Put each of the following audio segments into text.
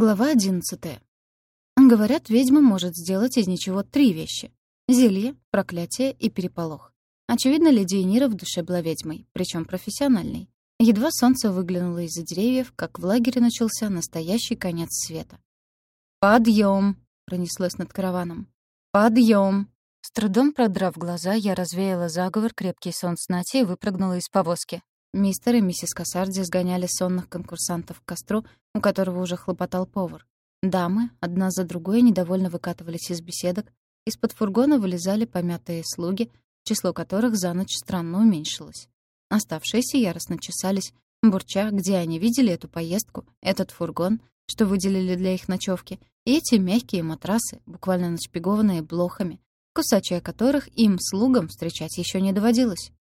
Глава одиннадцатая. Говорят, ведьма может сделать из ничего три вещи. Зелье, проклятие и переполох. Очевидно, леди Энира в душе была ведьмой, причем профессиональной. Едва солнце выглянуло из-за деревьев, как в лагере начался настоящий конец света. «Подъем!» — пронеслось над караваном. «Подъем!» С трудом продрав глаза, я развеяла заговор крепкий сон с Нати и выпрыгнула из повозки. Мистер и миссис Кассарди сгоняли сонных конкурсантов к костру, у которого уже хлопотал повар. Дамы, одна за другой, недовольно выкатывались из беседок, из-под фургона вылезали помятые слуги, число которых за ночь странно уменьшилось. Оставшиеся яростно чесались, бурча, где они видели эту поездку, этот фургон, что выделили для их ночевки, и эти мягкие матрасы, буквально нашпигованные блохами, кусачая которых им, слугам, встречать еще не доводилось.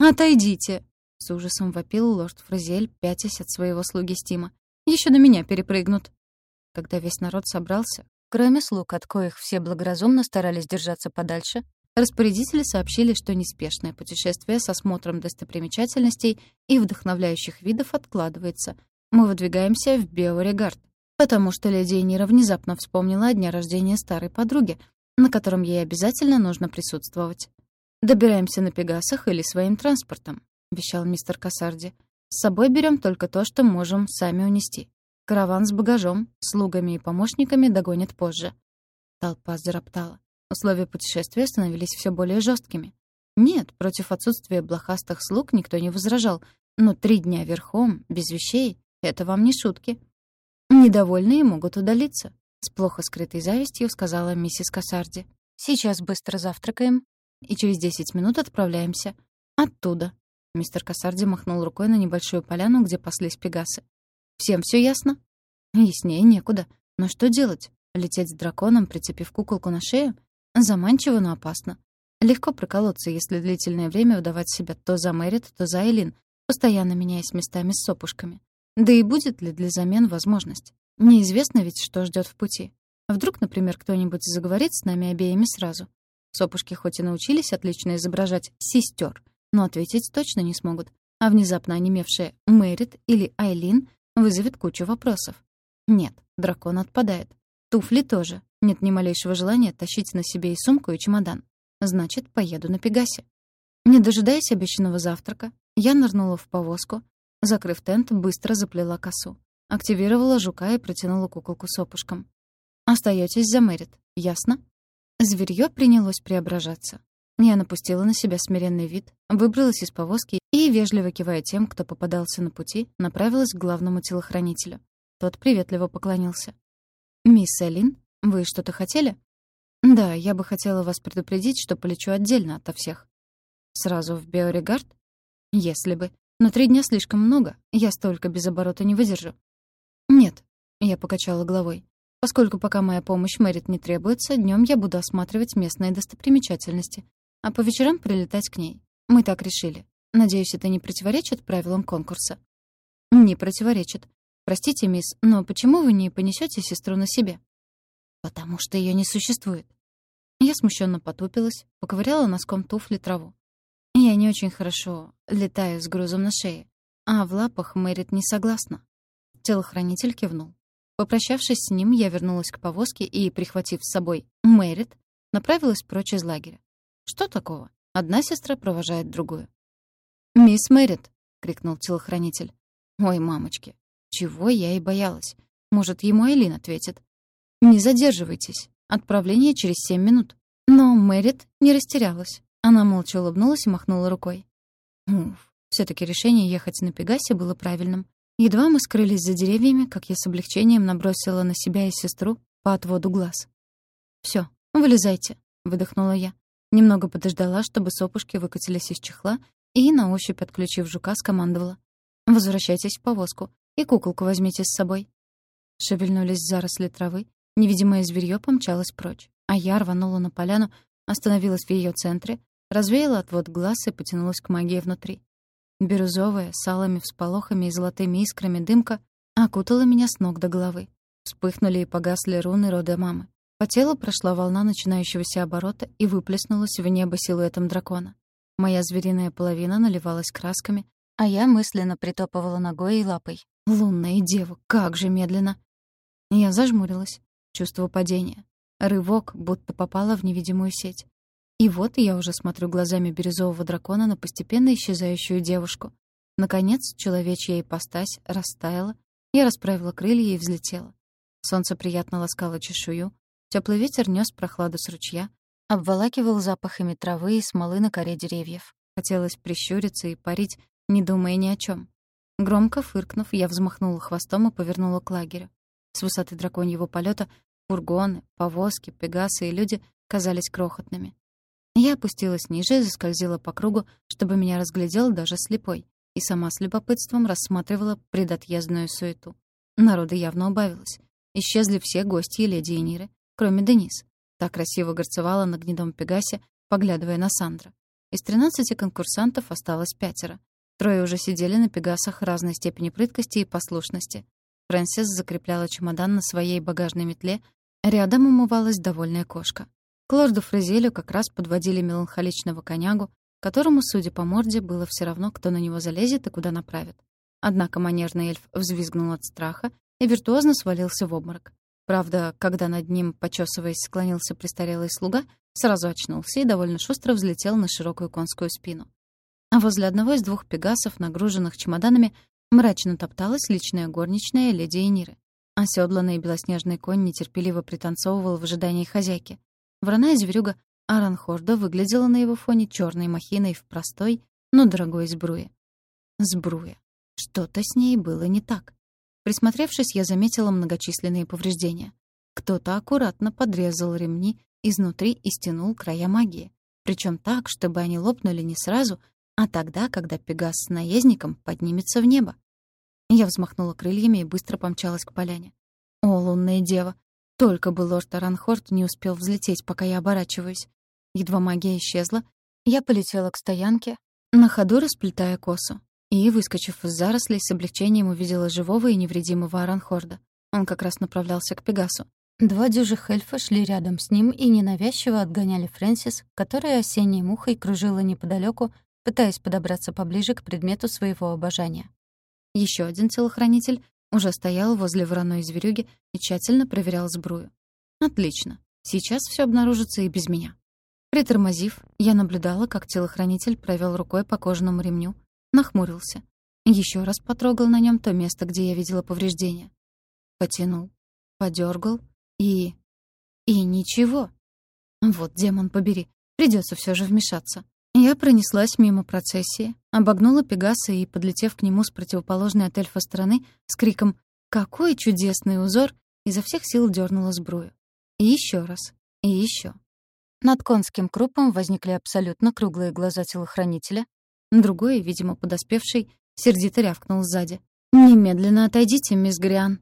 «Отойдите!» С ужасом вопил лорд Фразель, пятясь от своего слуги Стима. Еще на меня перепрыгнут!» Когда весь народ собрался, кроме слуг, от коих все благоразумно старались держаться подальше, распорядители сообщили, что неспешное путешествие с осмотром достопримечательностей и вдохновляющих видов откладывается. Мы выдвигаемся в Биорегард, потому что леди Энира внезапно вспомнила о дне рождения старой подруги, на котором ей обязательно нужно присутствовать. Добираемся на Пегасах или своим транспортом. — обещал мистер Кассарди. «С собой берем только то, что можем сами унести. Караван с багажом, слугами и помощниками догонит позже». Толпа зароптала. Условия путешествия становились все более жесткими. Нет, против отсутствия блохастых слуг никто не возражал, но три дня верхом, без вещей — это вам не шутки. Недовольные могут удалиться, — с плохо скрытой завистью сказала миссис Кассарди. «Сейчас быстро завтракаем и через десять минут отправляемся. Оттуда, Мистер Кассарди махнул рукой на небольшую поляну, где паслись пегасы. «Всем все ясно?» «Яснее некуда. Но что делать? Лететь с драконом, прицепив куколку на шею? Заманчиво, но опасно. Легко проколоться, если длительное время выдавать себя то за Мэрит, то за Элин, постоянно меняясь местами с сопушками. Да и будет ли для замен возможность? Неизвестно ведь, что ждет в пути. Вдруг, например, кто-нибудь заговорит с нами обеими сразу. Сопушки хоть и научились отлично изображать сестер, но ответить точно не смогут. А внезапно онемевшая Мэрит или Айлин вызовет кучу вопросов. Нет, дракон отпадает. Туфли тоже. Нет ни малейшего желания тащить на себе и сумку, и чемодан. Значит, поеду на Пегасе. Не дожидаясь обещанного завтрака, я нырнула в повозку, закрыв тент, быстро заплела косу. Активировала жука и протянула куколку с опушком. «Остаётесь за Мэрит, ясно?» Зверьё принялось преображаться. Я напустила на себя смиренный вид, выбралась из повозки и, вежливо кивая тем, кто попадался на пути, направилась к главному телохранителю. Тот приветливо поклонился. «Мисс Элин, вы что-то хотели?» «Да, я бы хотела вас предупредить, что полечу отдельно ото всех». «Сразу в Биорегард?» «Если бы. Но три дня слишком много, я столько без оборота не выдержу». «Нет», — я покачала головой. «Поскольку пока моя помощь Мэрит не требуется, днем я буду осматривать местные достопримечательности, а по вечерам прилетать к ней. Мы так решили. Надеюсь, это не противоречит правилам конкурса?» «Не противоречит. Простите, мисс, но почему вы не понесете сестру на себе?» «Потому что ее не существует». Я смущенно потупилась, поковыряла носком туфли траву. Я не очень хорошо летаю с грузом на шее, а в лапах Мэрит не согласна. Телохранитель кивнул. Попрощавшись с ним, я вернулась к повозке и, прихватив с собой Мэрит, направилась прочь из лагеря. Что такого? Одна сестра провожает другую. «Мисс Мэрит!» — крикнул телохранитель. «Ой, мамочки! Чего я и боялась. Может, ему Элин ответит. Не задерживайтесь. Отправление через семь минут». Но Мэрит не растерялась. Она молча улыбнулась и махнула рукой. Уф, все таки решение ехать на Пегасе было правильным. Едва мы скрылись за деревьями, как я с облегчением набросила на себя и сестру по отводу глаз. Все, вылезайте», — выдохнула я. Немного подождала, чтобы сопушки выкатились из чехла, и, на ощупь отключив жука, скомандовала. «Возвращайтесь в повозку, и куколку возьмите с собой». Шевельнулись заросли травы, невидимое зверьё помчалось прочь, а я рванула на поляну, остановилась в её центре, развеяла отвод глаз и потянулась к магии внутри. Бирюзовая, с алыми всполохами и золотыми искрами дымка окутала меня с ног до головы. Вспыхнули и погасли руны рода мамы. По телу прошла волна начинающегося оборота и выплеснулась в небо силуэтом дракона. Моя звериная половина наливалась красками, а я мысленно притопывала ногой и лапой. «Лунная дева, как же медленно!» Я зажмурилась. Чувство падения. Рывок, будто попала в невидимую сеть. И вот я уже смотрю глазами бирюзового дракона на постепенно исчезающую девушку. Наконец, человечья ипостась растаяла, я расправила крылья и взлетела. Солнце приятно ласкало чешую, теплый ветер нес прохладу с ручья, обволакивал запахами травы и смолы на коре деревьев. Хотелось прищуриться и парить, не думая ни о чем. Громко фыркнув, я взмахнула хвостом и повернула к лагерю. С высоты драконьего полета фургоны, повозки, пегасы и люди казались крохотными. Я опустилась ниже и заскользила по кругу, чтобы меня разглядел даже слепой, и сама с любопытством рассматривала предотъездную суету. Народа явно убавилось. Исчезли все гости и леди Эниры, кроме Денис. Так красиво горцевала на гнедом Пегасе, поглядывая на Сандра. Из тринадцати конкурсантов осталось пятеро. Трое уже сидели на Пегасах разной степени прыткости и послушности. Фрэнсис закрепляла чемодан на своей багажной метле, рядом умывалась довольная кошка. К лорду Фрезелю как раз подводили меланхоличного конягу, которому, судя по морде, было все равно, кто на него залезет и куда направит. Однако манерный эльф взвизгнул от страха и виртуозно свалился в обморок. Правда, когда над ним, почесываясь, склонился престарелый слуга, сразу очнулся и довольно шустро взлетел на широкую конскую спину. А возле одного из двух пегасов, нагруженных чемоданами, мрачно топталась личная горничная леди Эниры. Оседланный белоснежный конь нетерпеливо пританцовывал в ожидании хозяйки. Враная зверюга Аранхорда выглядела на его фоне черной махиной в простой, но дорогой сбруе. Сбруя. Что-то с ней было не так. Присмотревшись, я заметила многочисленные повреждения. Кто-то аккуратно подрезал ремни изнутри и стянул края магии. Причем так, чтобы они лопнули не сразу, а тогда, когда Пегас с наездником поднимется в небо. Я взмахнула крыльями и быстро помчалась к поляне. О, лунная дева! Только бы лорд Аранхорд не успел взлететь, пока я оборачиваюсь. Едва магия исчезла, я полетела к стоянке, на ходу расплетая косу. И, выскочив из зарослей, с облегчением увидела живого и невредимого Аранхорда. Он как раз направлялся к Пегасу. Два дюжих эльфа шли рядом с ним и ненавязчиво отгоняли Фрэнсис, которая осенней мухой кружила неподалеку, пытаясь подобраться поближе к предмету своего обожания. Еще один телохранитель уже стоял возле вороной зверюги и тщательно проверял сбрую. Отлично. Сейчас все обнаружится и без меня. Притормозив, я наблюдала, как телохранитель провел рукой по кожаному ремню, нахмурился. Еще раз потрогал на нем то место, где я видела повреждения. Потянул, подергал и... И ничего. Вот, демон побери, придется все же вмешаться. Я пронеслась мимо процессии, обогнула Пегаса и, подлетев к нему с противоположной от эльфа стороны, с криком «Какой чудесный узор!» изо всех сил дернула сбрую. И еще раз. И еще. Над конским крупом возникли абсолютно круглые глаза телохранителя. Другой, видимо, подоспевший, сердито рявкнул сзади. «Немедленно отойдите, мисс Гриан.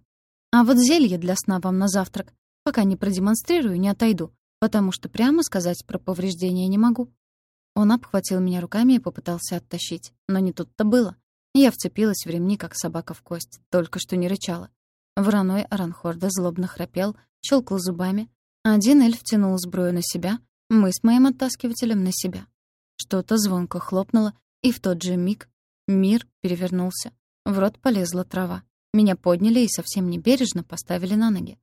А вот зелье для сна вам на завтрак. Пока не продемонстрирую, не отойду, потому что прямо сказать про повреждения не могу. Он обхватил меня руками и попытался оттащить. Но не тут-то было. Я вцепилась в ремни, как собака в кость, только что не рычала. Вороной Аранхорда злобно храпел, щелкал зубами. Один эльф тянул сбрую на себя, мы с моим оттаскивателем на себя. Что-то звонко хлопнуло, и в тот же миг мир перевернулся. В рот полезла трава. Меня подняли и совсем небережно поставили на ноги.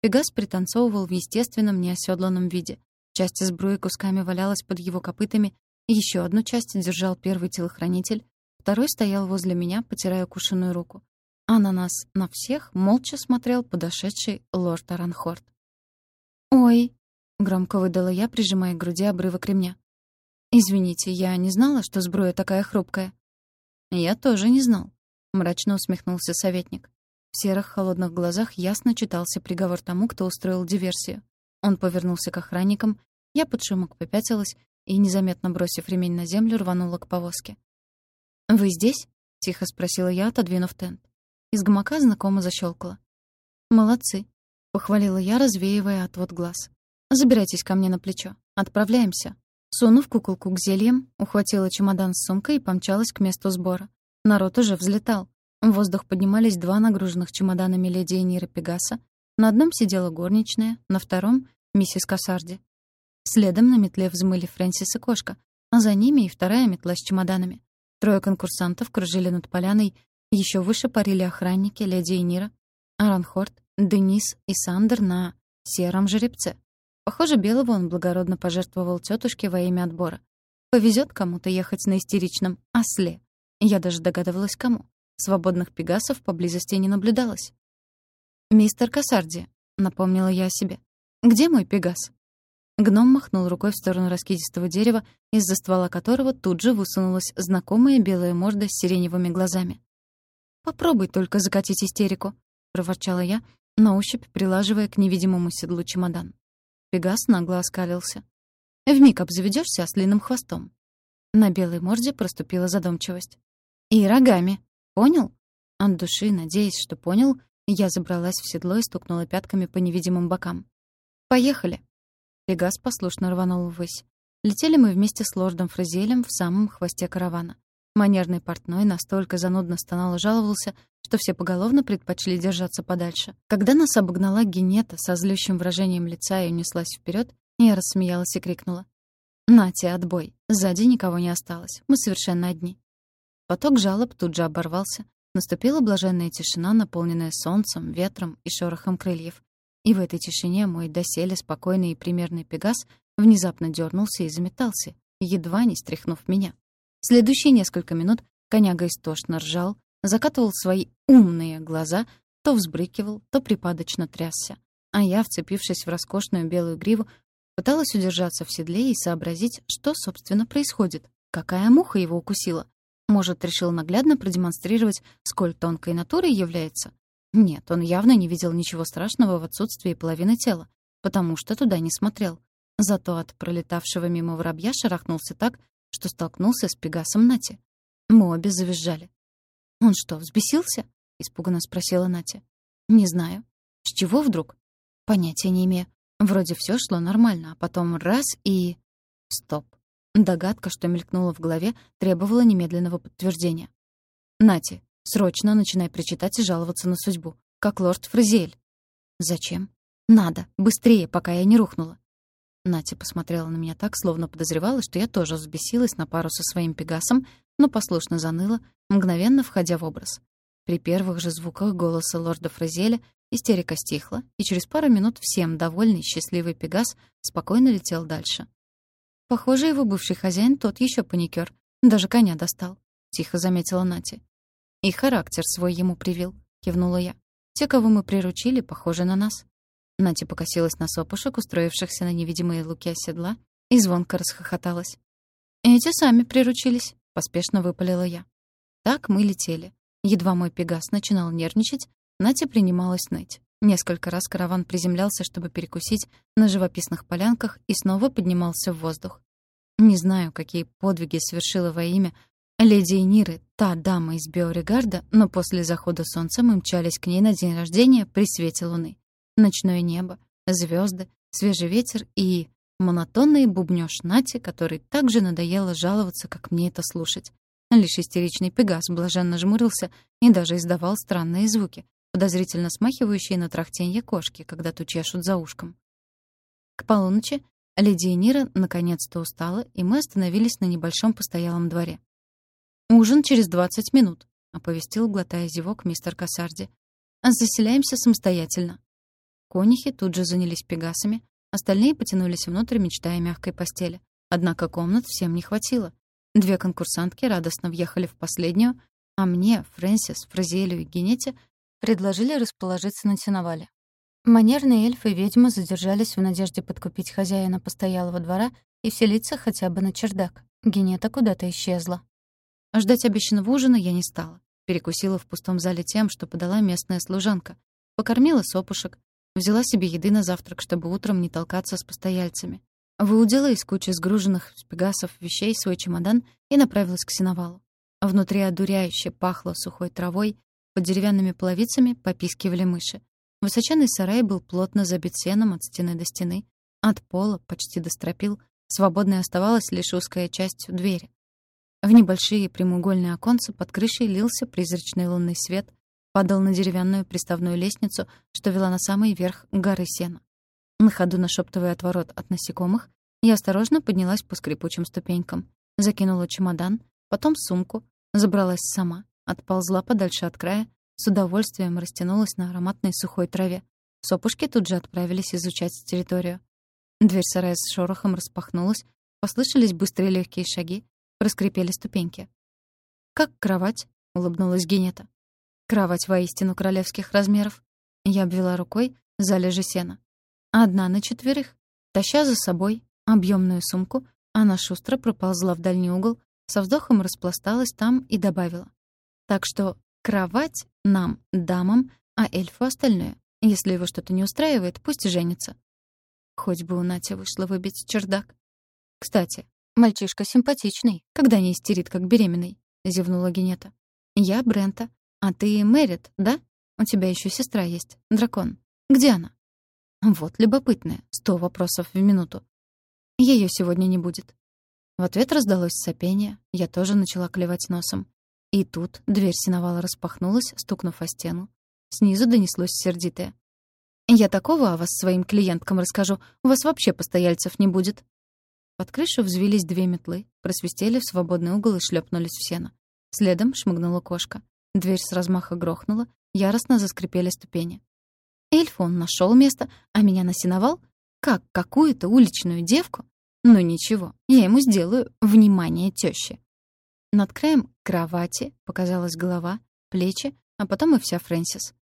Пегас пританцовывал в естественном неоседланном виде. Часть сбруи кусками валялась под его копытами, еще одну часть держал первый телохранитель, второй стоял возле меня, потирая кушаную руку. А на нас, на всех, молча смотрел подошедший лорд Аранхорд. «Ой!» — громко выдала я, прижимая к груди обрывок ремня. «Извините, я не знала, что сбруя такая хрупкая». «Я тоже не знал», — мрачно усмехнулся советник. В серых холодных глазах ясно читался приговор тому, кто устроил диверсию. Он повернулся к охранникам, я под шумок попятилась и, незаметно бросив ремень на землю, рванула к повозке. «Вы здесь?» — тихо спросила я, отодвинув тент. Из гамака знакомо защелкала. «Молодцы», — похвалила я, развеивая отвод глаз. «Забирайтесь ко мне на плечо. Отправляемся». Сунув куколку к зельям, ухватила чемодан с сумкой и помчалась к месту сбора. Народ уже взлетал. В воздух поднимались два нагруженных чемоданами леди Эниры Пегаса. На одном сидела горничная, на втором миссис Кассарди. Следом на метле взмыли Фрэнсис и кошка, а за ними и вторая метла с чемоданами. Трое конкурсантов кружили над поляной, еще выше парили охранники, леди и Нира. Аранхорд, Денис и Сандер на сером жеребце. Похоже, белого он благородно пожертвовал тетушке во имя отбора. Повезет кому-то ехать на истеричном осле. Я даже догадывалась, кому. Свободных пегасов поблизости не наблюдалось. «Мистер Кассарди», — напомнила я о себе. «Где мой пегас?» Гном махнул рукой в сторону раскидистого дерева, из-за ствола которого тут же высунулась знакомая белая морда с сиреневыми глазами. «Попробуй только закатить истерику», — проворчала я, на ощупь прилаживая к невидимому седлу чемодан. Пегас нагло оскалился. «Вмиг обзаведёшься ослиным хвостом». На белой морде проступила задумчивость. «И рогами. Понял?» От души, надеясь, что понял, я забралась в седло и стукнула пятками по невидимым бокам. «Поехали!» Пегас послушно рванул ввысь. Летели мы вместе с лордом Фразелем в самом хвосте каравана. Манерный портной настолько занудно стонал и жаловался, что все поголовно предпочли держаться подальше. Когда нас обогнала Генета со злющим выражением лица и унеслась вперед, я рассмеялась и крикнула. «Нате, отбой! Сзади никого не осталось. Мы совершенно одни». Поток жалоб тут же оборвался. Наступила блаженная тишина, наполненная солнцем, ветром и шорохом крыльев. И в этой тишине мой доселе спокойный и примерный Пегас внезапно дернулся и заметался, едва не стряхнув меня. Следующие несколько минут коняга истошно ржал, закатывал свои умные глаза, то взбрыкивал, то припадочно трясся. А я, вцепившись в роскошную белую гриву, пыталась удержаться в седле и сообразить, что, собственно, происходит. Какая муха его укусила? Может, решил наглядно продемонстрировать, сколь тонкой натурой является? Нет, он явно не видел ничего страшного в отсутствии половины тела, потому что туда не смотрел. Зато от пролетавшего мимо воробья шарахнулся так, что столкнулся с Пегасом Нати. Мы обе завизжали. «Он что, взбесился?» — испуганно спросила Натя. «Не знаю. С чего вдруг?» «Понятия не имею. Вроде все шло нормально, а потом раз и...» «Стоп». Догадка, что мелькнула в голове, требовала немедленного подтверждения. «Нати, Срочно начинай причитать и жаловаться на судьбу, как лорд Фразиэль. Зачем? Надо, быстрее, пока я не рухнула. Натя посмотрела на меня так, словно подозревала, что я тоже взбесилась на пару со своим пегасом, но послушно заныла, мгновенно входя в образ. При первых же звуках голоса лорда Фразеля истерика стихла, и через пару минут всем довольный, счастливый пегас спокойно летел дальше. Похоже, его бывший хозяин тот еще паникер, даже коня достал, тихо заметила Натя. «И характер свой ему привил», — кивнула я. «Те, кого мы приручили, похожи на нас». Натя покосилась на сопушек, устроившихся на невидимые луки оседла, и звонко расхохоталась. «Эти сами приручились», — поспешно выпалила я. Так мы летели. Едва мой пегас начинал нервничать, Натя принималась ныть. Несколько раз караван приземлялся, чтобы перекусить на живописных полянках, и снова поднимался в воздух. Не знаю, какие подвиги совершила во имя Леди Эниры, та дама из Биоригарда, но после захода солнца мы мчались к ней на день рождения при свете луны. Ночное небо, звезды, свежий ветер и монотонный бубнёж Нати, который так же надоело жаловаться, как мне это слушать. Лишь истеричный Пегас блаженно жмурился и даже издавал странные звуки, подозрительно смахивающие на трахтенье кошки, когда ту чешут за ушком. К полуночи леди Энира наконец-то устала, и мы остановились на небольшом постоялом дворе. «Ужин через двадцать минут», — оповестил, глотая зевок мистер Кассарди. «Заселяемся самостоятельно». Конихи тут же занялись пегасами, остальные потянулись внутрь, мечтая о мягкой постели. Однако комнат всем не хватило. Две конкурсантки радостно въехали в последнюю, а мне, Фрэнсис, Фразиэлю и Генете предложили расположиться на сеновале. Манерные эльфы и ведьмы задержались в надежде подкупить хозяина постоялого двора и вселиться хотя бы на чердак. Генета куда-то исчезла. Ждать обещанного ужина я не стала. Перекусила в пустом зале тем, что подала местная служанка. Покормила сопушек. Взяла себе еды на завтрак, чтобы утром не толкаться с постояльцами. Выудила из кучи сгруженных с пегасов вещей свой чемодан и направилась к сеновалу. Внутри одуряюще пахло сухой травой, под деревянными половицами попискивали мыши. Высоченный сарай был плотно забит сеном от стены до стены. От пола, почти до стропил, свободной оставалась лишь узкая часть двери. В небольшие прямоугольные оконца под крышей лился призрачный лунный свет, падал на деревянную приставную лестницу, что вела на самый верх горы сена. На ходу нашептывая отворот от насекомых, я осторожно поднялась по скрипучим ступенькам, закинула чемодан, потом сумку, забралась сама, отползла подальше от края, с удовольствием растянулась на ароматной сухой траве. Сопушки тут же отправились изучать территорию. Дверь сарая с шорохом распахнулась, послышались быстрые легкие шаги, проскрипели ступеньки. «Как кровать?» — улыбнулась Генета. «Кровать воистину королевских размеров». Я обвела рукой залежи сена. Одна на четверых. Таща за собой объемную сумку, она шустро проползла в дальний угол, со вздохом распласталась там и добавила. «Так что кровать нам, дамам, а эльфу остальное. Если его что-то не устраивает, пусть женится». Хоть бы у Нати вышло выбить чердак. «Кстати, мальчишка симпатичный, когда не истерит, как беременный», — зевнула Генета. «Я Брента, а ты Мэрит, да? У тебя еще сестра есть, дракон. Где она?» Вот любопытная, сто вопросов в минуту. Ее сегодня не будет. В ответ раздалось сопение, я тоже начала клевать носом. И тут дверь синовала распахнулась, стукнув о стену. Снизу донеслось сердитое. «Я такого о вас своим клиенткам расскажу, у вас вообще постояльцев не будет». Под крышу взвились две метлы, просвистели в свободный угол и шлепнулись в сено. Следом шмыгнула кошка. Дверь с размаха грохнула, яростно заскрипели ступени. Эльф он нашел место, а меня насиновал? Как какую-то уличную девку? Ну ничего, я ему сделаю внимание тещи. Над краем кровати показалась голова, плечи, а потом и вся Фрэнсис.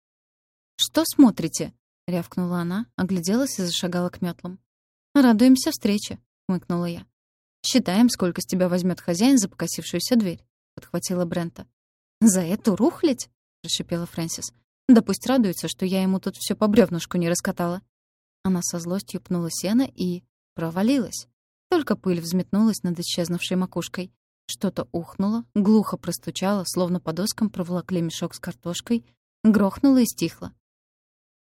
«Что смотрите?» — рявкнула она, огляделась и зашагала к метлам. «Радуемся встрече», — хмыкнула я. «Считаем, сколько с тебя возьмет хозяин за покосившуюся дверь», — подхватила Брента. «За эту рухлядь?» — прошипела Фрэнсис. Да пусть радуется, что я ему тут все по бревнышку не раскатала. Она со злостью пнула сено и... провалилась. Только пыль взметнулась над исчезнувшей макушкой. Что-то ухнуло, глухо простучало, словно по доскам проволокли мешок с картошкой, грохнуло и стихло.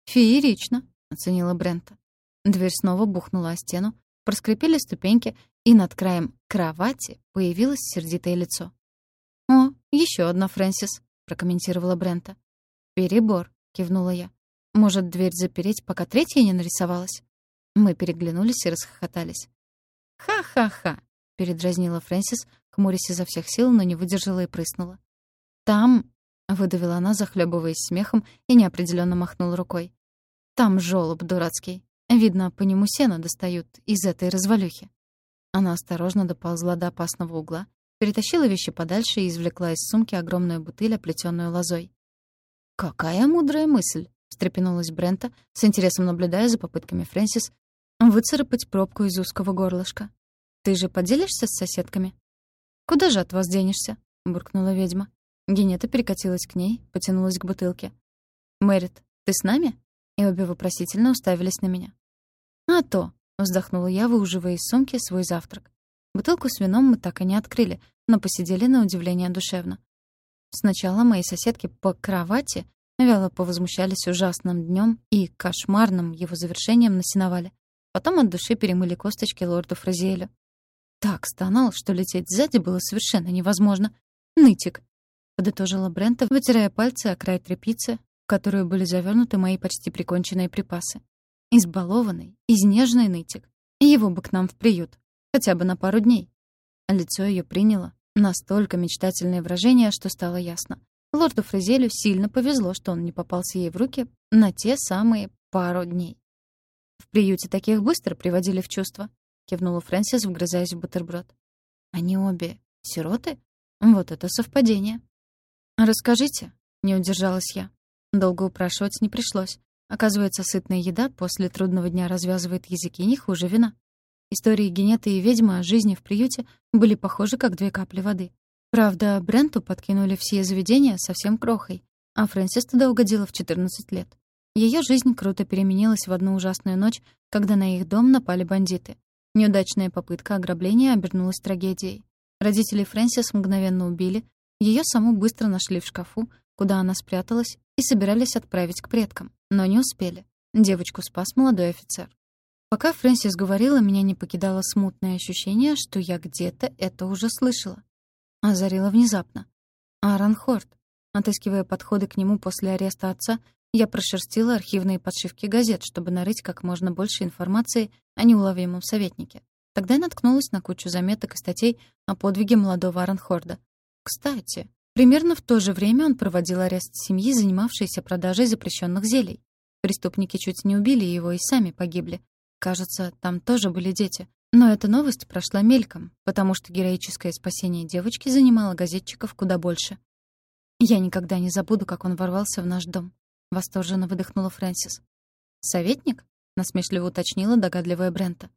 «Феерично», — оценила Брента. Дверь снова бухнула о стену, проскрипели ступеньки, и над краем кровати появилось сердитое лицо. «О, еще одна Фрэнсис», — прокомментировала Брента. «Перебор», — кивнула я. «Может, дверь запереть, пока третья не нарисовалась?» Мы переглянулись и расхохотались. «Ха-ха-ха», — передразнила Фрэнсис, хмурясь изо всех сил, но не выдержала и прыснула. «Там...» — выдавила она, захлебываясь смехом, и неопределенно махнула рукой. «Там жёлоб дурацкий. Видно, по нему сено достают из этой развалюхи». Она осторожно доползла до опасного угла, перетащила вещи подальше и извлекла из сумки огромную бутыль, оплетённую лозой. «Какая мудрая мысль!» — встрепенулась Брента, с интересом наблюдая за попытками Фрэнсис выцарапать пробку из узкого горлышка. «Ты же поделишься с соседками?» «Куда же от вас денешься?» — буркнула ведьма. Генета перекатилась к ней, потянулась к бутылке. «Мэрит, ты с нами?» И обе вопросительно уставились на меня. «А то!» — вздохнула я, выуживая из сумки свой завтрак. Бутылку с вином мы так и не открыли, но посидели на удивление душевно. Сначала мои соседки по кровати вяло повозмущались ужасным днем и кошмарным его завершением на сеновале. Потом от души перемыли косточки лорду Фразиэлю. Так стонал, что лететь сзади было совершенно невозможно. «Нытик», — подытожила Брента, вытирая пальцы о край тряпицы, в которую были завернуты мои почти приконченные припасы. Избалованный, изнеженный нытик. Его бы к нам в приют. Хотя бы на пару дней. Лицо ее приняло Настолько мечтательное выражение, что стало ясно. Лорду Фрезелю сильно повезло, что он не попался ей в руки на те самые пару дней. «В приюте таких быстро приводили в чувство», — кивнула Фрэнсис, вгрызаясь в бутерброд. «Они обе сироты? Вот это совпадение». «Расскажите», — не удержалась я. Долго упрашивать не пришлось. Оказывается, сытная еда после трудного дня развязывает языки не хуже вина. Истории Генеты и ведьмы о жизни в приюте были похожи, как две капли воды. Правда, Бренту подкинули все заведения совсем крохой, а Фрэнсис туда угодила в 14 лет. Ее жизнь круто переменилась в одну ужасную ночь, когда на их дом напали бандиты. Неудачная попытка ограбления обернулась трагедией. Родители Фрэнсис мгновенно убили, ее саму быстро нашли в шкафу, куда она спряталась, и собирались отправить к предкам, но не успели. Девочку спас молодой офицер. Пока Фрэнсис говорила, меня не покидало смутное ощущение, что я где-то это уже слышала. Озарила внезапно. Аарон Хорт. Отыскивая подходы к нему после ареста отца, я прошерстила архивные подшивки газет, чтобы нарыть как можно больше информации о неуловимом советнике. Тогда я наткнулась на кучу заметок и статей о подвиге молодого Ааронхорда. Кстати, Примерно в то же время он проводил арест семьи, занимавшейся продажей запрещенных зелий. Преступники чуть не убили его и сами погибли. Кажется, там тоже были дети. Но эта новость прошла мельком, потому что героическое спасение девочки занимало газетчиков куда больше. «Я никогда не забуду, как он ворвался в наш дом», — восторженно выдохнула Фрэнсис. «Советник?» — насмешливо уточнила догадливая Брента.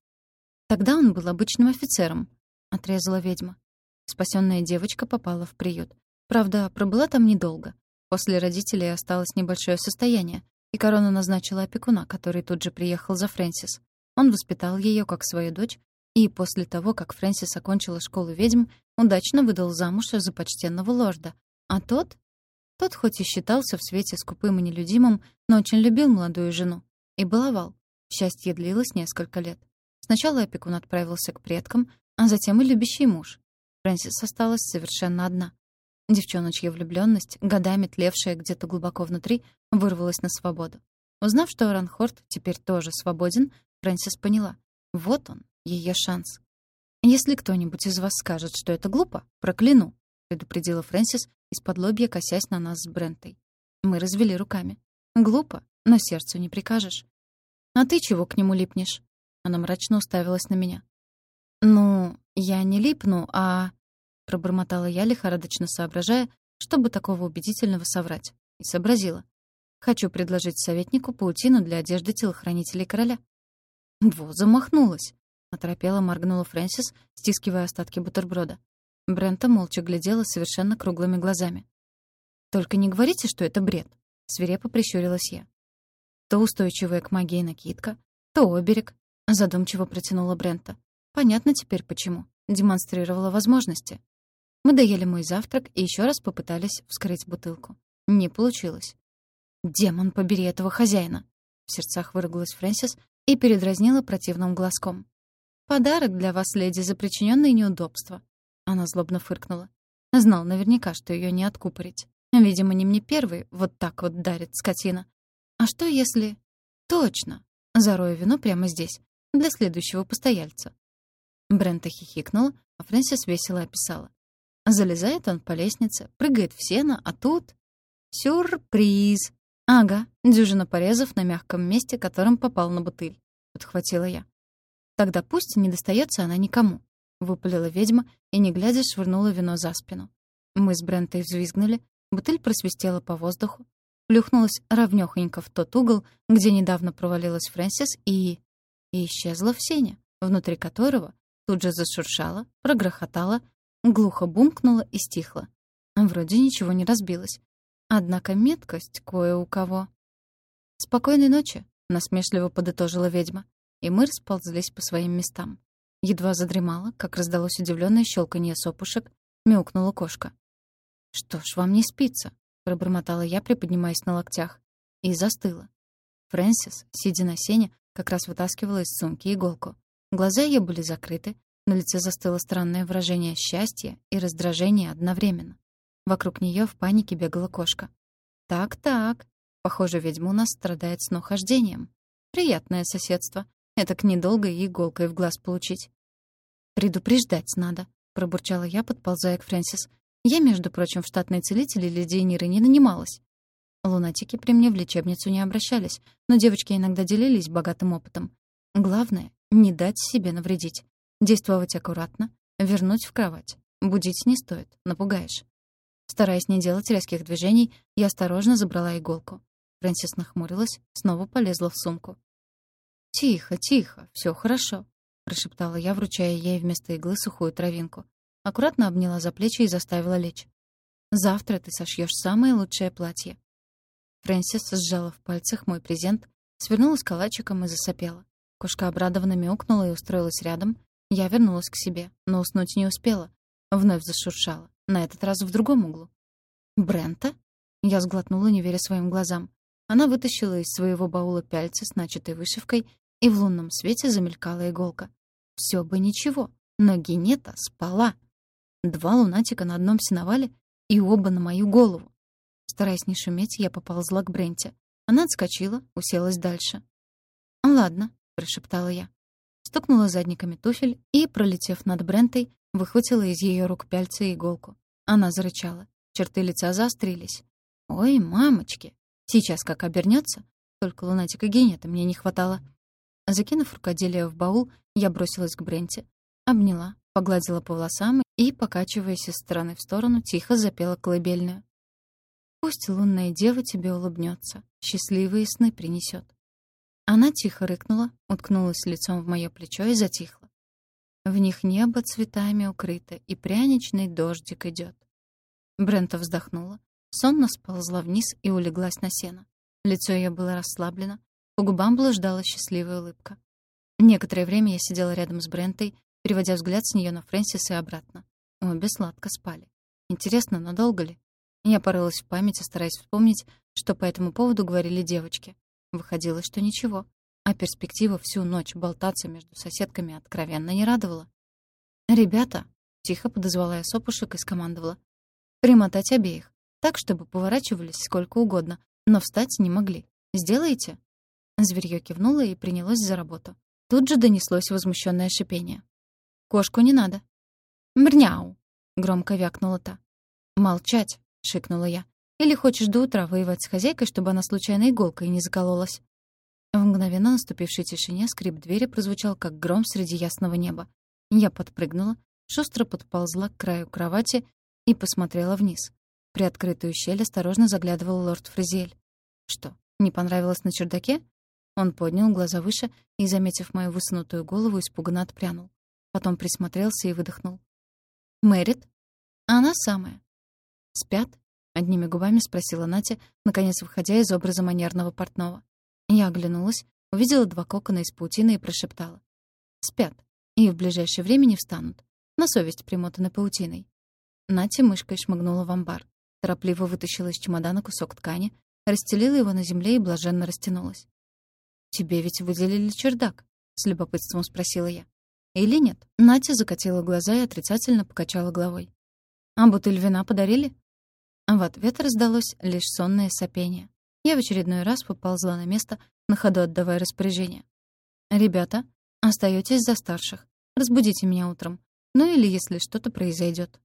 «Тогда он был обычным офицером», — отрезала ведьма. Спасенная девочка попала в приют. Правда, пробыла там недолго. После родителей осталось небольшое состояние, и корона назначила опекуна, который тут же приехал за Фрэнсис. Он воспитал ее как свою дочь, и после того, как Фрэнсис окончила школу ведьм, удачно выдал замуж за почтенного лорда, а тот? Тот хоть и считался в свете скупым и нелюдимым, но очень любил молодую жену. И баловал. Счастье длилось несколько лет. Сначала опекун отправился к предкам, а затем и любящий муж. Фрэнсис осталась совершенно одна. Девчоночья влюблённость, годами тлевшая где-то глубоко внутри, вырвалась на свободу. Узнав, что Ранхорд теперь тоже свободен, Фрэнсис поняла. Вот он, ее шанс. «Если кто-нибудь из вас скажет, что это глупо, прокляну», предупредила Фрэнсис, из-под лобья косясь на нас с Брентой. Мы развели руками. Глупо, но сердцу не прикажешь. А ты чего к нему липнешь? Она мрачно уставилась на меня. Ну, я не липну, а пробормотала я, лихорадочно соображая, чтобы такого убедительного соврать, и сообразила. Хочу предложить советнику паутину для одежды телохранителей короля. Во, замахнулась. Оторопела, моргнула Фрэнсис, стискивая остатки бутерброда. Брента молча глядела совершенно круглыми глазами. «Только не говорите, что это бред», — свирепо прищурилась я. «То устойчивая к магии накидка, то оберег», — задумчиво протянула Брента. «Понятно теперь, почему. Демонстрировала возможности». Мы доели мой завтрак и еще раз попытались вскрыть бутылку. Не получилось. «Демон, побери этого хозяина!» В сердцах выругалась Фрэнсис и передразнила противным глазком. «Подарок для вас, леди, за причиненные неудобства. Она злобно фыркнула. Знал наверняка, что ее не откупорить. Видимо, не мне первый вот так вот дарит скотина. А что если... Точно! Зарою вино прямо здесь, для следующего постояльца. Брента хихикнула, а Фрэнсис весело описала. Залезает он по лестнице, прыгает в сено, а тут... Сюрприз! Ага, дюжина порезов на мягком месте, которым попал на бутыль. Подхватила я. Тогда пусть не достается она никому. Выпалила ведьма и, не глядя, швырнула вино за спину. Мы с Брентой взвизгнули, бутыль просвистела по воздуху, плюхнулась ровнёхонько в тот угол, где недавно провалилась Фрэнсис, и... и исчезла в сене, внутри которого тут же зашуршала, прогрохотала, глухо бумкнула и стихла. Вроде ничего не разбилось. Однако меткость кое у кого. «Спокойной ночи», — насмешливо подытожила ведьма, и мы расползлись по своим местам. Едва задремала, как раздалось удивленное щелканье сопушек, мяукнула кошка. «Что ж, вам не спится?» — пробормотала я, приподнимаясь на локтях. И застыла. Фрэнсис, сидя на сене, как раз вытаскивала из сумки иголку. Глаза ее были закрыты, на лице застыло странное выражение счастья и раздражения одновременно. Вокруг нее в панике бегала кошка. «Так-так, похоже, ведьма у нас страдает снохождением. Приятное соседство. Это к недолго и иголкой в глаз получить. «Предупреждать надо», — пробурчала я, подползая к Фрэнсис. «Я, между прочим, в штатной целители ледейниры не нанималась». Лунатики при мне в лечебницу не обращались, но девочки иногда делились богатым опытом. Главное — не дать себе навредить. Действовать аккуратно, вернуть в кровать. Будить не стоит, напугаешь. Стараясь не делать резких движений, я осторожно забрала иголку. Фрэнсис нахмурилась, снова полезла в сумку. «Тихо, тихо, все хорошо», — прошептала я, вручая ей вместо иглы сухую травинку. Аккуратно обняла за плечи и заставила лечь. «Завтра ты сошьешь самое лучшее платье». Фрэнсис сжала в пальцах мой презент, свернулась калачиком и засопела. Кошка обрадованно мяукнула и устроилась рядом. Я вернулась к себе, но уснуть не успела. Вновь зашуршала, на этот раз в другом углу. «Брента?» Я сглотнула, не веря своим глазам. Она вытащила из своего баула пяльцы с начатой вышивкой и в лунном свете замелькала иголка. Все бы ничего, но Генета спала. Два лунатика на одном сеновале и оба на мою голову. Стараясь не шуметь, я поползла к Бренте. Она отскочила, уселась дальше. «Ладно», — прошептала я. Стукнула задниками туфель и, пролетев над Брентой, выхватила из ее рук пяльцы и иголку. Она зарычала. черты лица заострились. «Ой, мамочки! Сейчас как обернется, Только лунатика генета мне не хватало». Закинув рукоделие в баул, я бросилась к Бренте, обняла, погладила по волосам и, покачиваясь из стороны в сторону, тихо запела колыбельную. «Пусть лунная дева тебе улыбнется, счастливые сны принесет. Она тихо рыкнула, уткнулась лицом в моё плечо и затихла. В них небо цветами укрыто, и пряничный дождик идёт. Брента вздохнула, сонно сползла вниз и улеглась на сено. Лицо её было расслаблено, по губам блуждала счастливая улыбка. Некоторое время я сидела рядом с Брентой, переводя взгляд с неё на Фрэнсиса и обратно. Обе сладко спали. Интересно, надолго ли? Я порылась в памяти, стараясь вспомнить, что по этому поводу говорили девочки. Выходило, что ничего. А перспектива всю ночь болтаться между соседками откровенно не радовала. «Ребята!» — тихо подозвала я сопушек и скомандовала. «Примотать обеих, так, чтобы поворачивались сколько угодно, но встать не могли. Сделаете?» Зверьё кивнуло и принялось за работу. Тут же донеслось возмущённое шипение. «Кошку не надо». «Мрняу!» — громко вякнула та. «Молчать!» — шикнула я. «Или хочешь до утра воевать с хозяйкой, чтобы она случайно иголкой не закололась?» В мгновенно наступившей тишине скрип двери прозвучал, как гром среди ясного неба. Я подпрыгнула, шустро подползла к краю кровати и посмотрела вниз. При открытую щель осторожно заглядывал лорд Фризель. «Что, не понравилось на чердаке?» Он поднял глаза выше и, заметив мою высунутую голову, испуганно отпрянул. Потом присмотрелся и выдохнул. «Мэрит?» «Она самая». «Спят?» — одними губами спросила Натя, наконец выходя из образа манерного портного. Я оглянулась, увидела два кокона из паутины и прошептала. «Спят. И в ближайшее время не встанут. На совесть примотаны паутиной». Натя мышкой шмыгнула в амбар. Торопливо вытащила из чемодана кусок ткани, расстелила его на земле и блаженно растянулась. «Тебе ведь выделили чердак?» — с любопытством спросила я. «Или нет?» Натя закатила глаза и отрицательно покачала головой. «А бутыль вина подарили?» А в ответ раздалось лишь сонное сопение. Я в очередной раз поползла на место, на ходу отдавая распоряжение. «Ребята, остаетесь за старших. Разбудите меня утром. Ну или если что-то произойдет.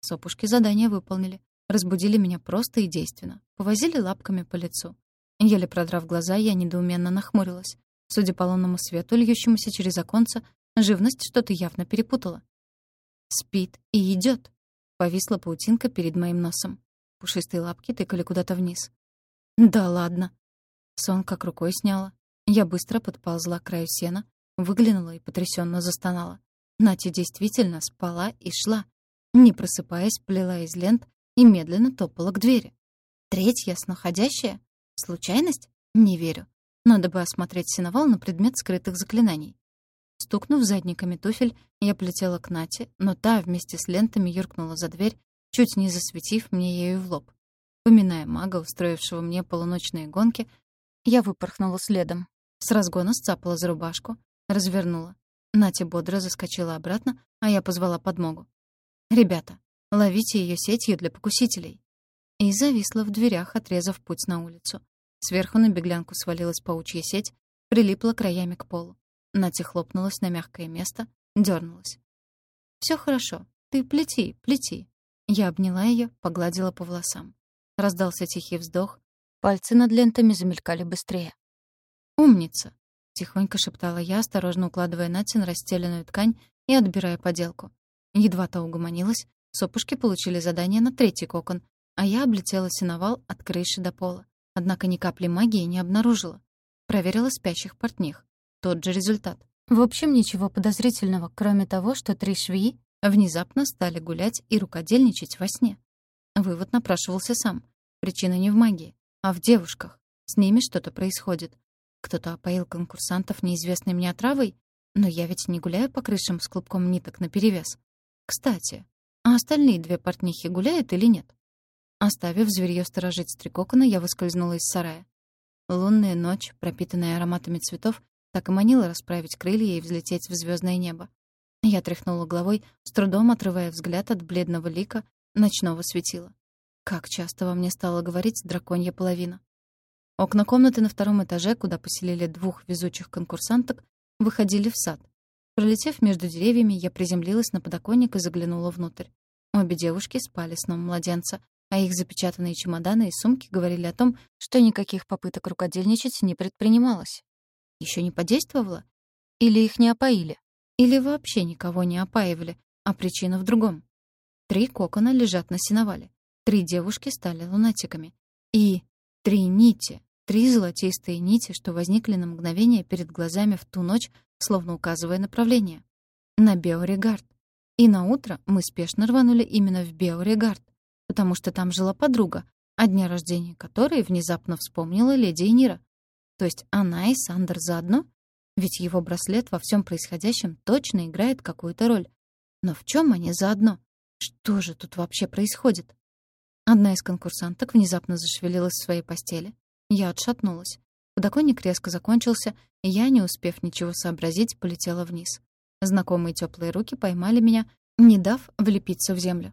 Сопушки задание выполнили. Разбудили меня просто и действенно. Повозили лапками по лицу. Еле продрав глаза, я недоуменно нахмурилась. Судя по лунному свету, льющемуся через оконце, живность что-то явно перепутала. «Спит и идет. Повисла паутинка перед моим носом. Пушистые лапки тыкали куда-то вниз. «Да ладно». Сон как рукой сняла. Я быстро подползла к краю сена, выглянула и потрясенно застонала. Натя действительно спала и шла. Не просыпаясь, плела из лент и медленно топала к двери. Третья сноходящая? Случайность? Не верю. Надо бы осмотреть сеновал на предмет скрытых заклинаний. Стукнув задниками туфель, я полетела к Нате, но та вместе с лентами юркнула за дверь, чуть не засветив мне ею в лоб. Поминая мага, устроившего мне полуночные гонки, я выпорхнула следом. С разгона сцапала за рубашку, развернула. Натя бодро заскочила обратно, а я позвала подмогу. «Ребята, ловите ее сетью для покусителей». И зависла в дверях, отрезав путь на улицу. Сверху на беглянку свалилась паучья сеть, прилипла краями к полу. Натя хлопнулась на мягкое место, дернулась. Все хорошо. Ты плети, плети». Я обняла ее, погладила по волосам. Раздался тихий вздох. Пальцы над лентами замелькали быстрее. «Умница!» — тихонько шептала я, осторожно укладывая Нати на расстеленную ткань и отбирая поделку. Едва та угомонилась, сопушки получили задание на третий кокон, а я облетела сеновал от крыши до пола. Однако ни капли магии не обнаружила. Проверила спящих портних. Тот же результат. В общем, ничего подозрительного, кроме того, что три швеи внезапно стали гулять и рукодельничать во сне. Вывод напрашивался сам. Причина не в магии, а в девушках. С ними что-то происходит. Кто-то опоил конкурсантов неизвестной мне отравой, но я ведь не гуляю по крышам с клубком ниток наперевес. Кстати, а остальные две портнихи гуляют или нет? Оставив зверьё сторожить стрекокона, я выскользнула из сарая. Лунная ночь, пропитанная ароматами цветов, так и манила расправить крылья и взлететь в звездное небо. Я тряхнула головой, с трудом отрывая взгляд от бледного лика ночного светила. Как часто во мне стало говорить драконья половина. Окна комнаты на втором этаже, куда поселили двух везучих конкурсанток, выходили в сад. Пролетев между деревьями, я приземлилась на подоконник и заглянула внутрь. Обе девушки спали сном младенца, а их запечатанные чемоданы и сумки говорили о том, что никаких попыток рукодельничать не предпринималось. Еще не подействовало? Или их не опоили? Или вообще никого не опаивали, а причина в другом? Три кокона лежат на сеновале. Три девушки стали лунатиками. И три нити, три золотистые нити, что возникли на мгновение перед глазами в ту ночь, словно указывая направление. На Беоригард. И на утро мы спешно рванули именно в Беоригард, потому что там жила подруга, о дне рождения которой внезапно вспомнила леди Энира. То есть она и Сандер заодно? Ведь его браслет во всем происходящем точно играет какую-то роль. Но в чем они заодно? Что же тут вообще происходит? Одна из конкурсанток внезапно зашевелилась в своей постели. Я отшатнулась. Подоконник резко закончился, и я, не успев ничего сообразить, полетела вниз. Знакомые теплые руки поймали меня, не дав влепиться в землю.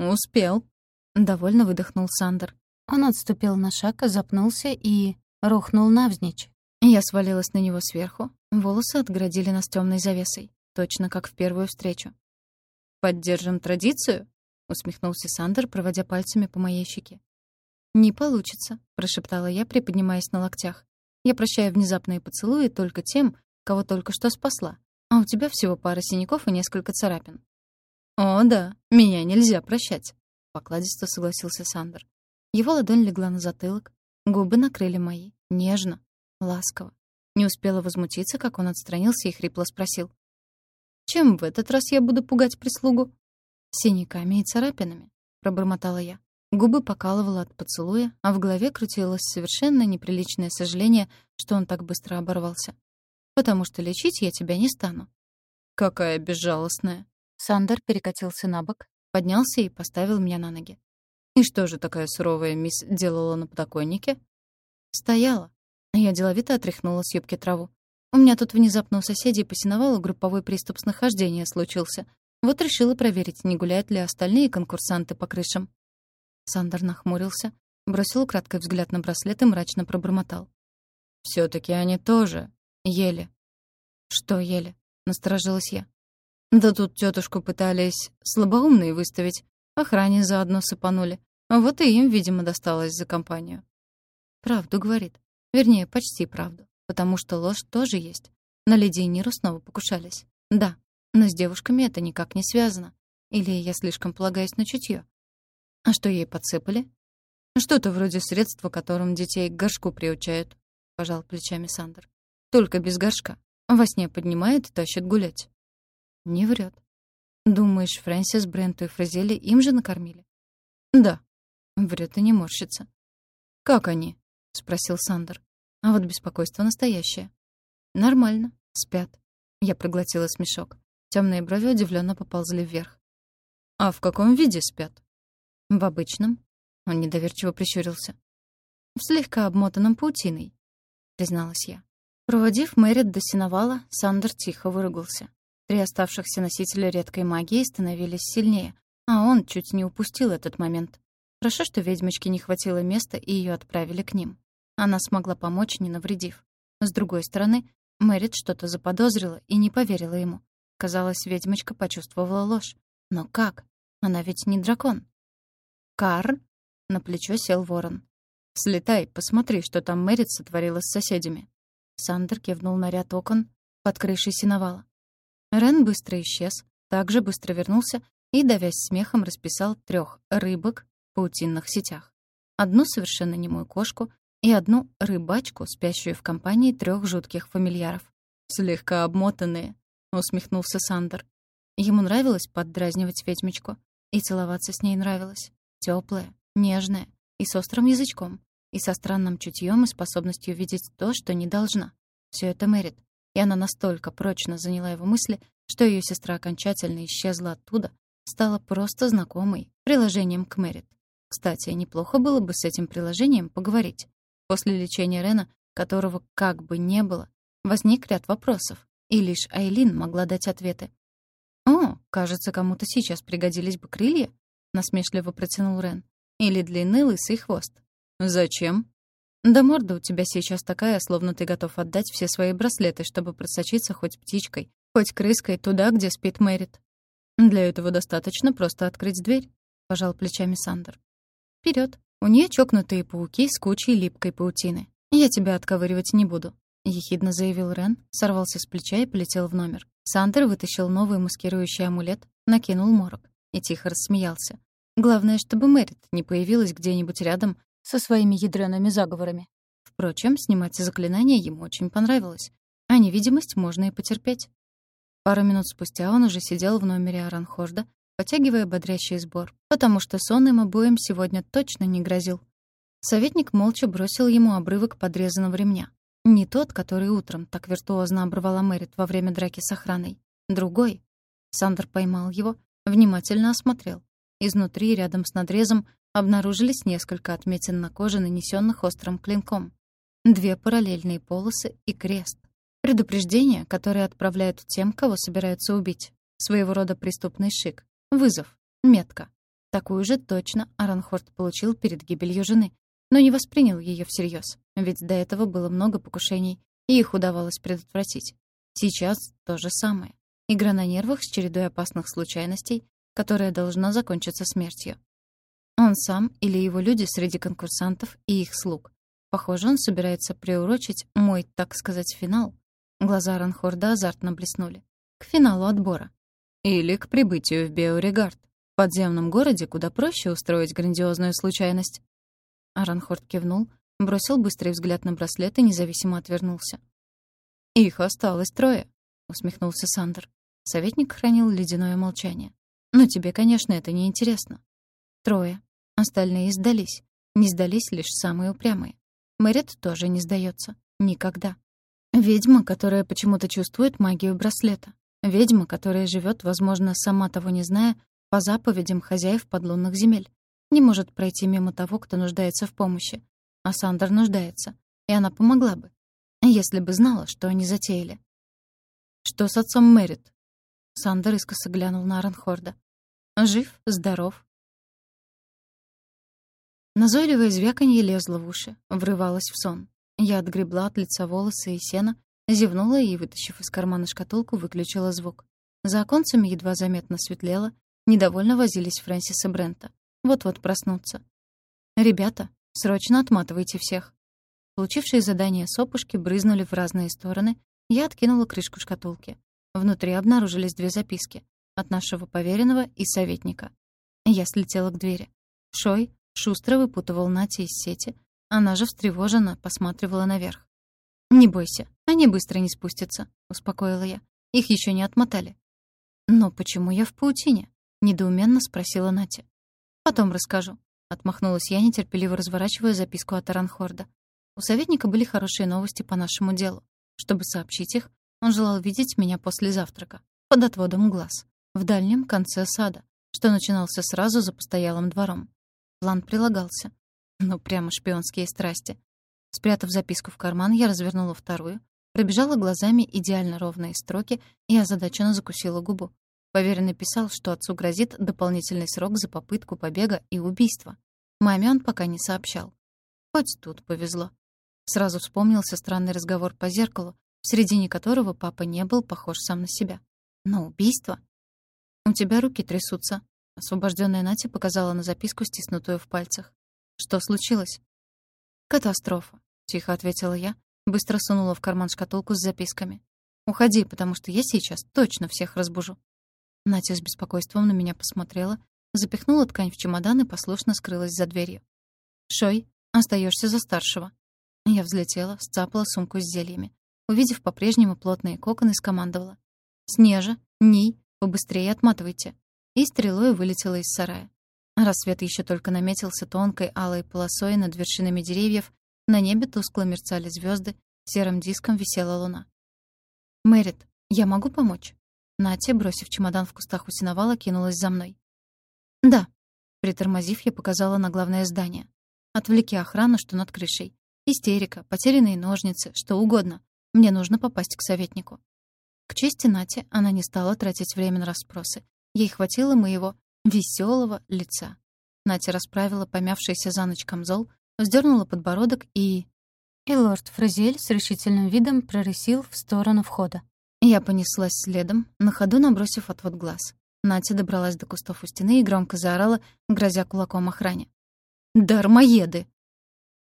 «Успел», — довольно выдохнул Сандер. Он отступил на шаг, запнулся и рухнул навзничь. Я свалилась на него сверху, волосы отгородили нас темной завесой, точно как в первую встречу. «Поддержим традицию?» — усмехнулся Сандер, проводя пальцами по моей щеке. «Не получится», — прошептала я, приподнимаясь на локтях. «Я прощаю внезапные поцелуи только тем, кого только что спасла. А у тебя всего пара синяков и несколько царапин». «О, да, меня нельзя прощать», — покладисто согласился Сандер. Его ладонь легла на затылок, губы накрыли мои, нежно, ласково. Не успела возмутиться, как он отстранился и хрипло спросил. «Чем в этот раз я буду пугать прислугу?» «Синяками и царапинами», — пробормотала я. Губы покалывало от поцелуя, а в голове крутилось совершенно неприличное сожаление, что он так быстро оборвался. «Потому что лечить я тебя не стану». «Какая безжалостная!» Сандер перекатился на бок, поднялся и поставил меня на ноги. «И что же такая суровая мисс делала на подоконнике?» «Стояла». Я деловито отряхнула с юбки траву. «У меня тут внезапно у соседей по сеновалу групповой приступ снахождения случился. Вот решила проверить, не гуляют ли остальные конкурсанты по крышам». Сандер нахмурился, бросил краткий взгляд на браслет и мрачно пробормотал. все таки они тоже ели». «Что ели?» — насторожилась я. Да тут тетушку пытались слабоумные выставить, охране заодно сыпанули. Вот и им, видимо, досталось за компанию. Правду говорит. Вернее, почти правду. Потому что ложь тоже есть. На леди Ниру снова покушались. Да, но с девушками это никак не связано. Или я слишком полагаюсь на чутье. А что ей подсыпали? Что-то вроде средства, которым детей к горшку приучают, пожал плечами Сандер. Только без горшка. Во сне поднимает и тащит гулять. Не врет. Думаешь, Фрэнсис, Бренту и Фразели им же накормили? Да. Врет и не морщится. Как они? Спросил Сандер. А вот беспокойство настоящее. Нормально. Спят. Я проглотила смешок. Темные брови удивленно поползли вверх. А в каком виде спят? В обычном. Он недоверчиво прищурился. В слегка обмотанном паутиной, призналась я. Проводив Мэрит до сеновала, Сандер тихо выругался. Три оставшихся носителя редкой магии становились сильнее, а он чуть не упустил этот момент. Хорошо, что ведьмочке не хватило места, и ее отправили к ним. Она смогла помочь, не навредив. С другой стороны, Мэрит что-то заподозрила и не поверила ему. Казалось, ведьмочка почувствовала ложь. Но как? Она ведь не дракон. «Кар?» — на плечо сел ворон. «Слетай, посмотри, что там Мэрит сотворила с соседями». Сандер кивнул на ряд окон под крышей сеновала. Рен быстро исчез, также быстро вернулся и, давясь смехом, расписал трех рыбок в паутинных сетях. Одну совершенно немую кошку и одну рыбачку, спящую в компании трех жутких фамильяров. «Слегка обмотанные», — усмехнулся Сандер. Ему нравилось поддразнивать ведьмочку, и целоваться с ней нравилось. Теплая, нежная и с острым язычком, и со странным чутьем и способностью видеть то, что не должна. Все это Мэрит и она настолько прочно заняла его мысли, что ее сестра окончательно исчезла оттуда, стала просто знакомой, приложением к Мэрит. Кстати, неплохо было бы с этим приложением поговорить. После лечения Рена, которого как бы не было, возник ряд вопросов, и лишь Айлин могла дать ответы. «О, кажется, кому-то сейчас пригодились бы крылья», — насмешливо протянул Рен. «Или длинный лысый хвост». «Зачем?» Да морда у тебя сейчас такая, словно ты готов отдать все свои браслеты, чтобы просочиться хоть птичкой, хоть крыской туда, где спит Мэрит. Для этого достаточно просто открыть дверь, пожал плечами Сандер. Вперед! У нее чокнутые пауки с кучей липкой паутины. Я тебя отковыривать не буду», — ехидно заявил Рен, сорвался с плеча и полетел в номер. Сандер вытащил новый маскирующий амулет, накинул морок и тихо рассмеялся. Главное, чтобы Мэрит не появилась где-нибудь рядом со своими ядрёными заговорами. Впрочем, снимать заклинание ему очень понравилось, а невидимость можно и потерпеть. Пару минут спустя он уже сидел в номере Аранхорда, потягивая бодрящий сбор, потому что сон им обоим сегодня точно не грозил. Советник молча бросил ему обрывок подрезанного ремня. Не тот, который утром так виртуозно оборвала Мэрит во время драки с охраной. Другой. Сандер поймал его, внимательно осмотрел. Изнутри, рядом с надрезом, обнаружились несколько отметин на коже, нанесенных острым клинком. Две параллельные полосы и крест. Предупреждение, которое отправляют тем, кого собираются убить. Своего рода преступный шик. Вызов. Метка. Такую же точно Аранхорд получил перед гибелью жены, но не воспринял ее всерьез, ведь до этого было много покушений, и их удавалось предотвратить. Сейчас то же самое. Игра на нервах с чередой опасных случайностей, которая должна закончиться смертью. Он сам или его люди среди конкурсантов и их слуг. Похоже, он собирается приурочить мой, так сказать, финал. Глаза Ранхорда азартно блеснули. К финалу отбора. Или к прибытию в Беоригард, в подземном городе, куда проще устроить грандиозную случайность. Аранхорд кивнул, бросил быстрый взгляд на браслет и независимо отвернулся. «Их осталось трое», — усмехнулся Сандер. Советник хранил ледяное молчание. «Но тебе, конечно, это не интересно. Трое. Остальные сдались. Не сдались лишь самые упрямые. Мэрит тоже не сдается. Никогда. Ведьма, которая почему-то чувствует магию браслета. Ведьма, которая живет, возможно, сама того не зная, по заповедям хозяев подлунных земель не может пройти мимо того, кто нуждается в помощи. А Сандер нуждается, и она помогла бы, если бы знала, что они затеяли. «Что с отцом Мэрит?» Сандер искоса глянул на Аранхорда. «Жив, здоров». Назойливое звяканье лезло в уши, врывалось в сон. Я отгребла от лица волосы и сена, зевнула и, вытащив из кармана шкатулку, выключила звук. За оконцами едва заметно светлело, недовольно возились Фрэнсис и Брента. Вот-вот проснуться. «Ребята, срочно отматывайте всех». Получившие задание сопушки брызнули в разные стороны, я откинула крышку шкатулки. Внутри обнаружились две записки. От нашего поверенного и советника. Я слетела к двери. Шой шустро выпутывал Нати из сети, она же встревоженно посматривала наверх. «Не бойся, они быстро не спустятся», — успокоила я. «Их еще не отмотали». «Но почему я в паутине?» — недоуменно спросила Натя. «Потом расскажу», — отмахнулась я, нетерпеливо разворачивая записку от Аранхорда. У советника были хорошие новости по нашему делу. Чтобы сообщить их, он желал видеть меня после завтрака, под отводом глаз, в дальнем конце сада, что начинался сразу за постоялым двором. План прилагался. Ну, прямо шпионские страсти. Спрятав записку в карман, я развернула вторую, пробежала глазами идеально ровные строки и озадаченно закусила губу. Поверенный писал, что отцу грозит дополнительный срок за попытку побега и убийство. Маме он пока не сообщал. Хоть тут повезло. Сразу вспомнился странный разговор по зеркалу, в середине которого папа не был похож сам на себя. Но убийство? «У тебя руки трясутся», — освобожденная Натя показала на записку, стиснутую в пальцах. «Что случилось?» «Катастрофа», — тихо ответила я, быстро сунула в карман шкатулку с записками. «Уходи, потому что я сейчас точно всех разбужу». Натя с беспокойством на меня посмотрела, запихнула ткань в чемодан и послушно скрылась за дверью. «Шой, остаешься за старшего». Я взлетела, сцапала сумку с зельями. Увидев по-прежнему плотные коконы, скомандовала. «Снежа, Ней, побыстрее отматывайте». И стрелой вылетела из сарая. Рассвет еще только наметился тонкой алой полосой над вершинами деревьев, на небе тускло мерцали звезды, серым диском висела луна. «Мэрит, я могу помочь?» Натя, бросив чемодан в кустах у сеновала, кинулась за мной. «Да». Притормозив, я показала на главное здание. «Отвлеки охрану, что над крышей. Истерика, потерянные ножницы, что угодно. Мне нужно попасть к советнику». К чести Нати, она не стала тратить время на расспросы. Ей хватило моего веселого лица. Натя расправила помявшийся за ночь камзол, вздернула подбородок и... И лорд Фразель с решительным видом прорысил в сторону входа. Я понеслась следом, на ходу набросив отвод глаз. Натя добралась до кустов у стены и громко заорала, грозя кулаком охране. Дармоеды!»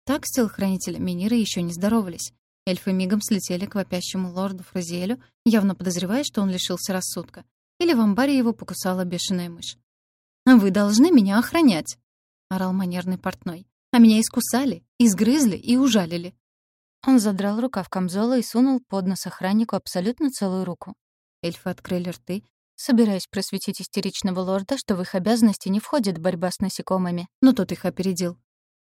Так с телохранителем Миниры еще не здоровались. Эльфы мигом слетели к вопящему лорду Фразиэлю, явно подозревая, что он лишился рассудка. Или в амбаре его покусала бешеная мышь. «Вы должны меня охранять!» — орал манерный портной. «А меня искусали, изгрызли и ужалили». Он задрал рукав камзола и сунул под нос охраннику абсолютно целую руку. Эльфы открыли рты, собираясь просветить истеричного лорда, что в их обязанности не входит борьба с насекомыми, но тот их опередил.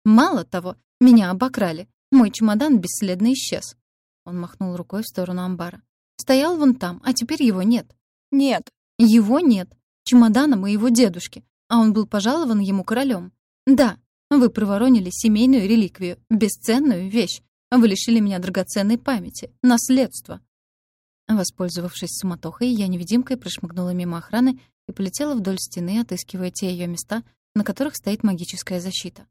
«Мало того, меня обокрали. Мой чемодан бесследно исчез». Он махнул рукой в сторону амбара. «Стоял вон там, а теперь его нет». «Нет, его нет. Чемодана моего дедушки. А он был пожалован ему королем. Да, вы проворонили семейную реликвию, бесценную вещь. Вы лишили меня драгоценной памяти, наследства. Воспользовавшись суматохой, я невидимкой прошмыгнула мимо охраны и полетела вдоль стены, отыскивая те ее места, на которых стоит магическая защита.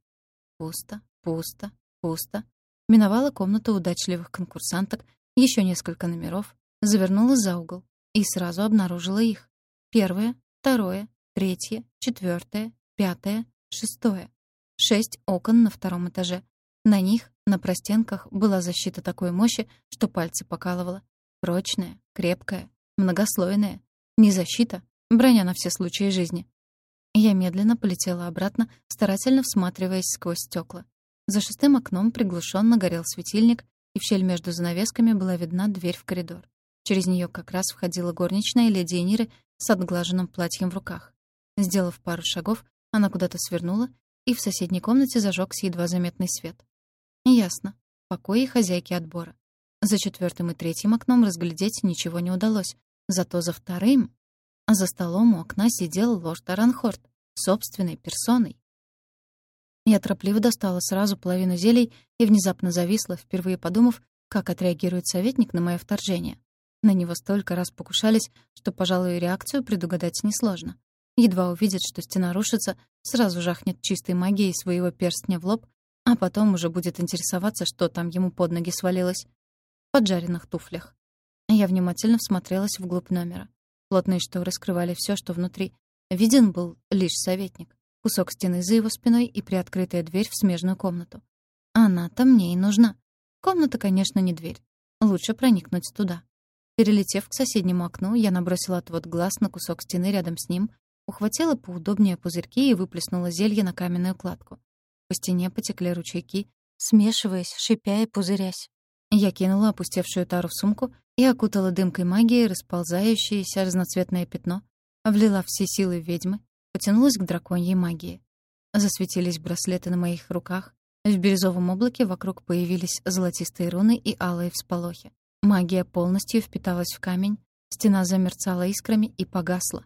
Пусто, пусто, пусто. Миновала комнату удачливых конкурсанток, еще несколько номеров, завернула за угол и сразу обнаружила их. Первое, второе, третье, четвертое, пятое, шестое. Шесть окон на втором этаже. На них, на простенках, была защита такой мощи, что пальцы покалывало. Прочная, крепкая, многослойная. Не защита, броня на все случаи жизни. Я медленно полетела обратно, старательно всматриваясь сквозь стекла. За шестым окном приглушенно горел светильник, и в щель между занавесками была видна дверь в коридор. Через нее как раз входила горничная леди Эниры с отглаженным платьем в руках. Сделав пару шагов, она куда-то свернула, и в соседней комнате зажегся едва заметный свет. Ясно. Покои хозяйки отбора. За четвертым и третьим окном разглядеть ничего не удалось. Зато за вторым... За столом у окна сидел лорд Аранхорд, собственной персоной. Я торопливо достала сразу половину зелий и внезапно зависла, впервые подумав, как отреагирует советник на мое вторжение. На него столько раз покушались, что, пожалуй, реакцию предугадать несложно. Едва увидит, что стена рушится, сразу жахнет чистой магией своего перстня в лоб а потом уже будет интересоваться, что там ему под ноги свалилось. В поджаренных туфлях. Я внимательно всмотрелась вглубь номера. Плотные шторы скрывали все, что внутри. Виден был лишь советник. Кусок стены за его спиной и приоткрытая дверь в смежную комнату. Она-то мне и нужна. Комната, конечно, не дверь. Лучше проникнуть туда. Перелетев к соседнему окну, я набросила отвод глаз на кусок стены рядом с ним, ухватила поудобнее пузырьки и выплеснула зелье на каменную кладку. По стене потекли ручейки, смешиваясь, шипя и пузырясь. Я кинула опустевшую тару в сумку и окутала дымкой магии расползающееся разноцветное пятно, влила все силы ведьмы, потянулась к драконьей магии. Засветились браслеты на моих руках, в бирюзовом облаке вокруг появились золотистые руны и алые всполохи. Магия полностью впиталась в камень, стена замерцала искрами и погасла.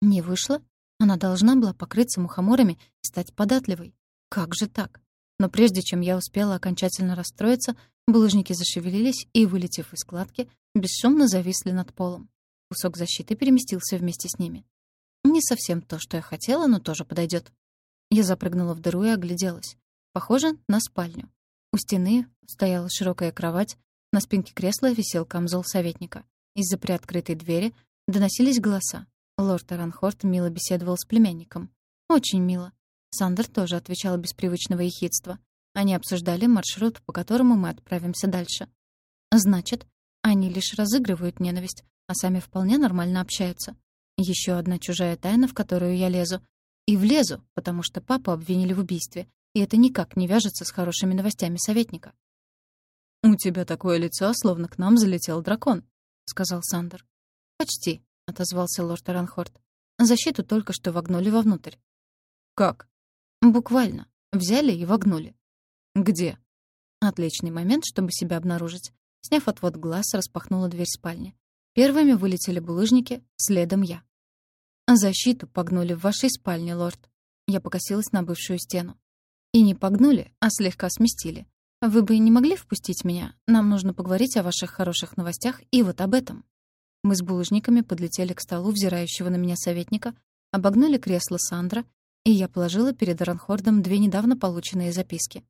Не вышла? Она должна была покрыться мухоморами и стать податливой. Как же так? Но прежде чем я успела окончательно расстроиться, булыжники зашевелились и, вылетев из складки, бесшумно зависли над полом. Кусок защиты переместился вместе с ними. Не совсем то, что я хотела, но тоже подойдет. Я запрыгнула в дыру и огляделась. Похоже на спальню. У стены стояла широкая кровать, на спинке кресла висел камзол советника. Из-за приоткрытой двери доносились голоса. Лорд Аранхорт мило беседовал с племянником. Очень мило. Сандер тоже отвечал без привычного ехидства. Они обсуждали маршрут, по которому мы отправимся дальше. Значит, они лишь разыгрывают ненависть, а сами вполне нормально общаются. Еще одна чужая тайна, в которую я лезу. И влезу, потому что папу обвинили в убийстве, и это никак не вяжется с хорошими новостями советника. «У тебя такое лицо, словно к нам залетел дракон», — сказал Сандер. «Почти», — отозвался лорд Аранхорд. «Защиту только что вогнули вовнутрь». «Как?» Буквально. Взяли и вогнули. Где? Отличный момент, чтобы себя обнаружить. Сняв отвод глаз, распахнула дверь спальни. Первыми вылетели булыжники, следом я. «Защиту погнули в вашей спальне, лорд». Я покосилась на бывшую стену. «И не погнули, а слегка сместили. Вы бы не могли впустить меня? Нам нужно поговорить о ваших хороших новостях и вот об этом». Мы с булыжниками подлетели к столу взирающего на меня советника, обогнули кресло Сандра и я положила перед Ранхордом две недавно полученные записки.